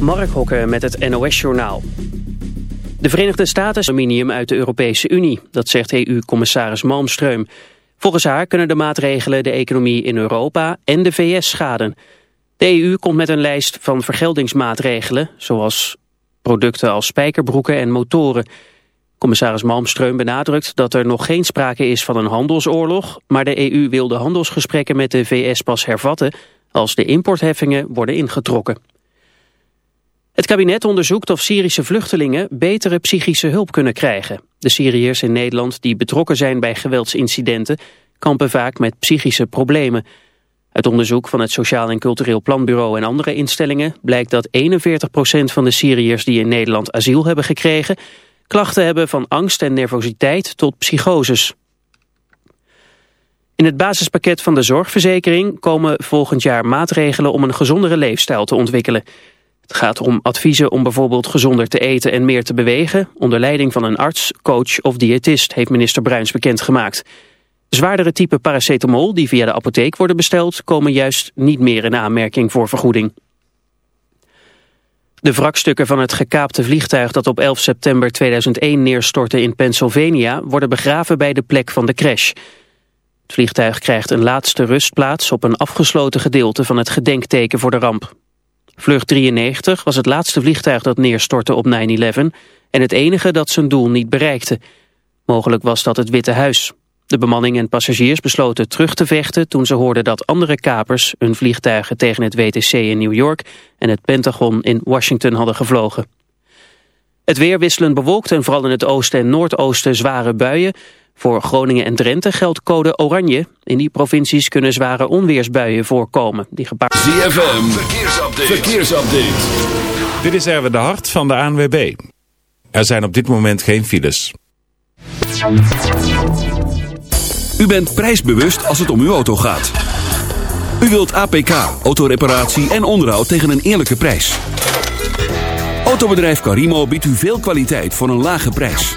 Mark Hokke met het NOS-journaal. De Verenigde Staten aluminium uit de Europese Unie, dat zegt EU-commissaris Malmström. Volgens haar kunnen de maatregelen de economie in Europa en de VS schaden. De EU komt met een lijst van vergeldingsmaatregelen, zoals producten als spijkerbroeken en motoren. Commissaris Malmström benadrukt dat er nog geen sprake is van een handelsoorlog, maar de EU wil de handelsgesprekken met de VS pas hervatten als de importheffingen worden ingetrokken. Het kabinet onderzoekt of Syrische vluchtelingen betere psychische hulp kunnen krijgen. De Syriërs in Nederland die betrokken zijn bij geweldsincidenten kampen vaak met psychische problemen. Uit onderzoek van het Sociaal en Cultureel Planbureau en andere instellingen blijkt dat 41% van de Syriërs die in Nederland asiel hebben gekregen klachten hebben van angst en nervositeit tot psychoses. In het basispakket van de zorgverzekering komen volgend jaar maatregelen om een gezondere leefstijl te ontwikkelen. Het gaat om adviezen om bijvoorbeeld gezonder te eten en meer te bewegen... onder leiding van een arts, coach of diëtist, heeft minister Bruins bekendgemaakt. Zwaardere type paracetamol die via de apotheek worden besteld... komen juist niet meer in aanmerking voor vergoeding. De wrakstukken van het gekaapte vliegtuig dat op 11 september 2001 neerstortte in Pennsylvania... worden begraven bij de plek van de crash. Het vliegtuig krijgt een laatste rustplaats op een afgesloten gedeelte van het gedenkteken voor de ramp. Vlucht 93 was het laatste vliegtuig dat neerstortte op 9-11 en het enige dat zijn doel niet bereikte. Mogelijk was dat het Witte Huis. De bemanning en passagiers besloten terug te vechten toen ze hoorden dat andere kapers hun vliegtuigen tegen het WTC in New York en het Pentagon in Washington hadden gevlogen. Het weer wisselend bewolkt en vooral in het oosten en noordoosten zware buien. Voor Groningen en Drenthe geldt code oranje. In die provincies kunnen zware onweersbuien voorkomen. Die gepaard... ZFM, verkeersupdate. verkeersupdate. Dit is Erwin de Hart van de ANWB. Er zijn op dit moment geen files. U bent prijsbewust als het om uw auto gaat. U wilt APK, autoreparatie en onderhoud tegen een eerlijke prijs. Autobedrijf Carimo biedt u veel kwaliteit voor een lage prijs.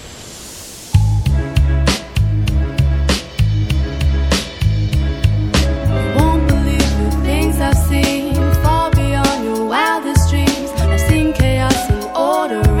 and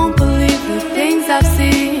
I've seen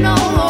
know.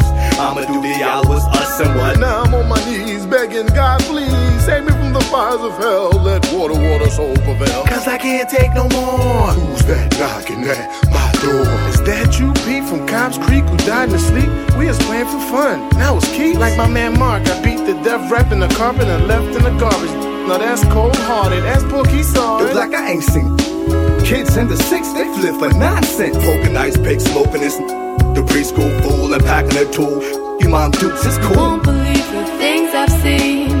Of hell. Let water, water, soul prevail. Cause I can't take no more. Who's that knocking at my door? Is that you, Pete, from Cobb's Creek, who died in his sleep? We was playing for fun. Now it's Keith. Like my man Mark, I beat the death rap in the carpet and left in the garbage. Now that's cold hearted. That's Pookie sorry. Look like I ain't seen. Kids in the six, they flip for nonsense. Poking ice pick, smoking this. The preschool fool and packing their tool. You mom dukes is cool. Won't believe the things I've seen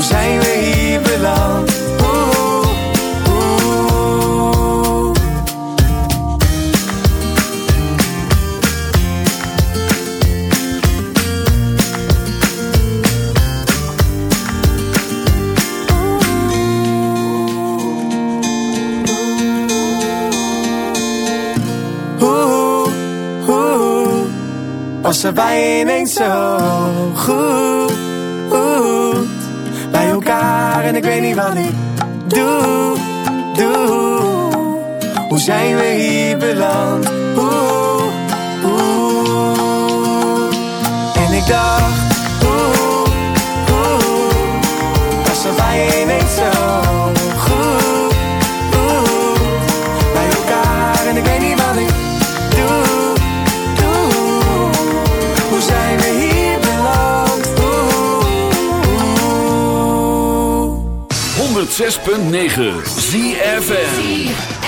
hoe zijn we hier beland? Was er bij ineens zo goed, en ik weet niet wat ik doe, doe, hoe zijn we hier beland? Oeh, oeh, en ik dacht, 106.9 ZFN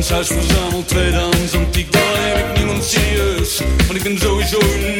buitenshuis verzameld. Tweedehands antiek, dan heb ik niemand serieus, want ik ben sowieso uniek.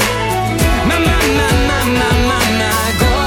My, my, my, my, my, my, my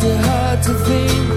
too hard to think,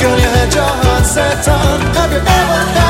Can you had your heart set on? Have you ever had?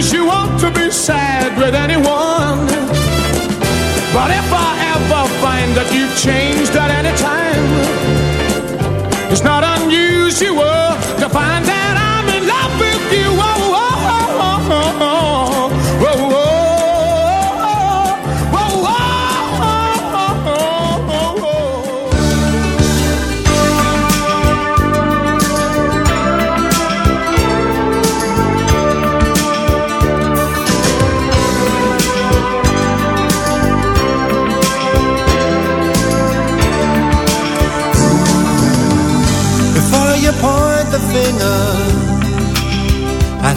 unusual to be sad with anyone. But if I ever find that you've changed at any time, it's not unusual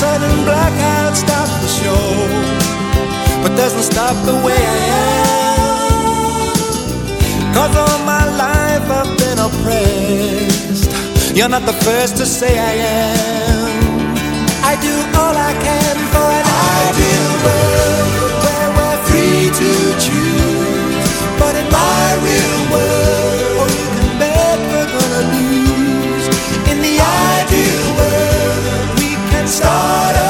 Sudden blackout stops the show, but doesn't stop the way I am. Cause all my life I've been oppressed. You're not the first to say I am. I do all I can for an ideal world where we're free to choose. But in my real world, start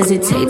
Does it take?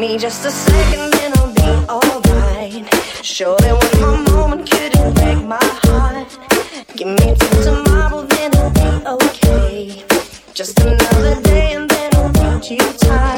me just a second and I'll be alright. Surely one more moment couldn't break my heart. Give me till tomorrow, then I'll be okay. Just another day and then I'll need you time.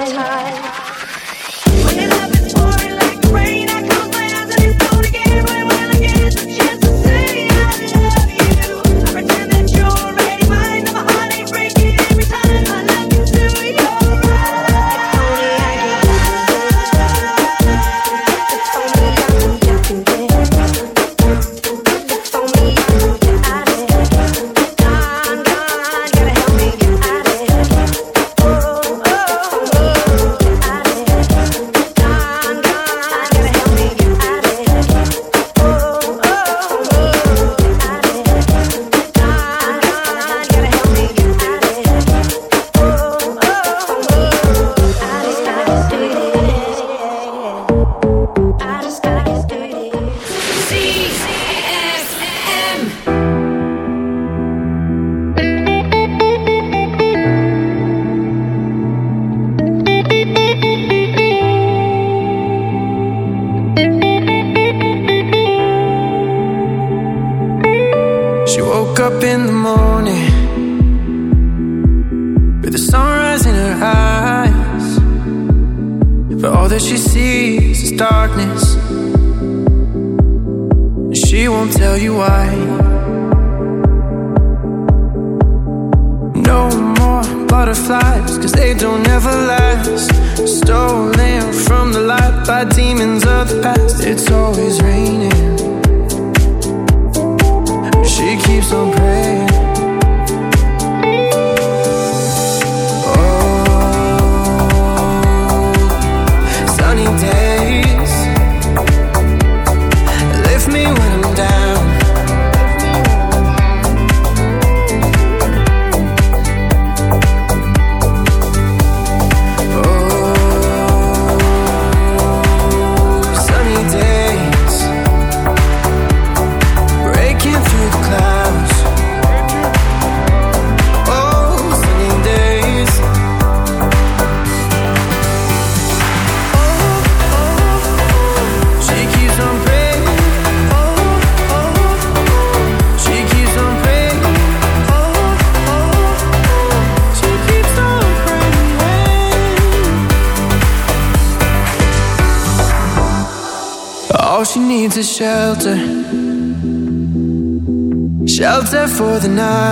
The night.